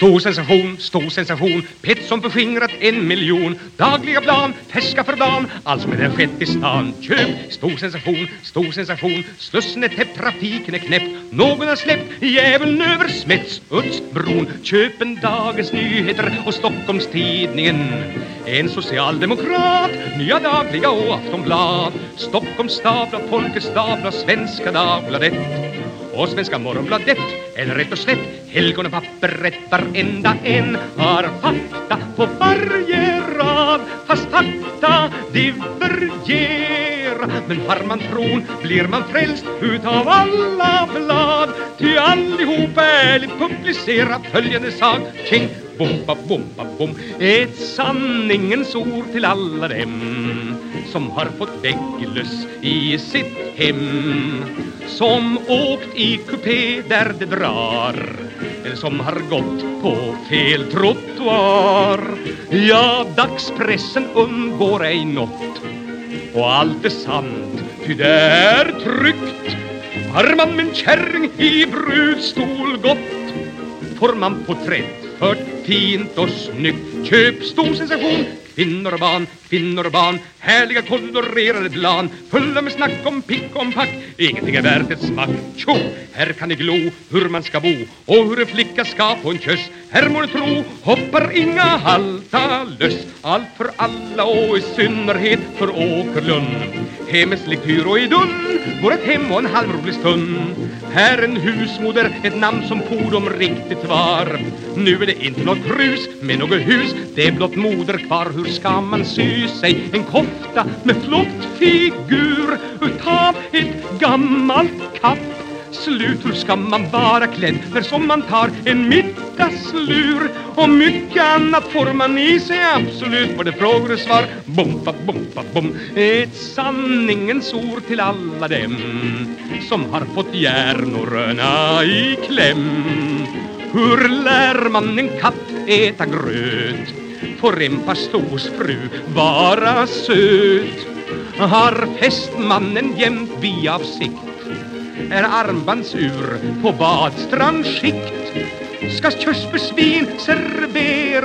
Stor sensation, stor sensation Pettson förskingrat en miljon. Dagliga plan, färska för dagen Allt som är den skett i stan. Köp, stor sensation, stor sensation Slussen är täppt, trafiken är knäppt Någon har släppt djävulen över Smetsudsbron Köp en Dagens Nyheter och Stockholms-Tidningen. En socialdemokrat Nya Dagliga och Aftonblad. Stockholms Staplar, Folkets Staplar Svenska Dagbladet och Svenska Morgonbladet eller rätt och slätt Helgon och papperet varenda en. Har fakta på varje rad Fast fakta divergerar. Men har man tron blir man frälst utav alla blad. Ty allihop ärligt publicerat följande sak Tjing, bomba, bomba, bom. Ett sanningens ord till alla dem som har fått vägglöss i sitt hem. Som åkt i kupé där det drar eller som har gått på fel trottoar. Ja, dagspressen undgår ej nåt och allt är sant, ty det är tryggt Har man med en kärring i brudstol gått får man porträtt fört fint och snyggt. Köp stor sensation Kvinnor och barn, kvinnor och barn Härliga kolorerade plan Fulla med snack om pick om pack. Ingenting är värt ett smack. Tjo, här kan ni glo hur man ska bo Och hur en flicka ska på en köss här må tro, hoppar inga halta löss. Allt för alla och i synnerhet för Åkerlund. Hemmets lektyr och idull Går ett hem och en halvrolig stund. Här en husmoder, ett namn som fordom riktigt var. Nu är det inte något krus med något hus Det är blott moder kvar. Hur ska man sy sig en kofta med flott figur? Utav ett gammalt kapp Slut, hur ska man vara klädd när som man tar en middagslur Och mycket annat får man i sig absolut Både frågor och svar, bompa, bompa, bom Ett sanningens ord till alla dem Som har fått hjärnorna i kläm Hur lär man en katt äta gröt? Får en pastors fru vara söt? Har fästmannen jämt biavsikt? Är armbandsur på badstrandskikt. Ska körsbärsvin serveras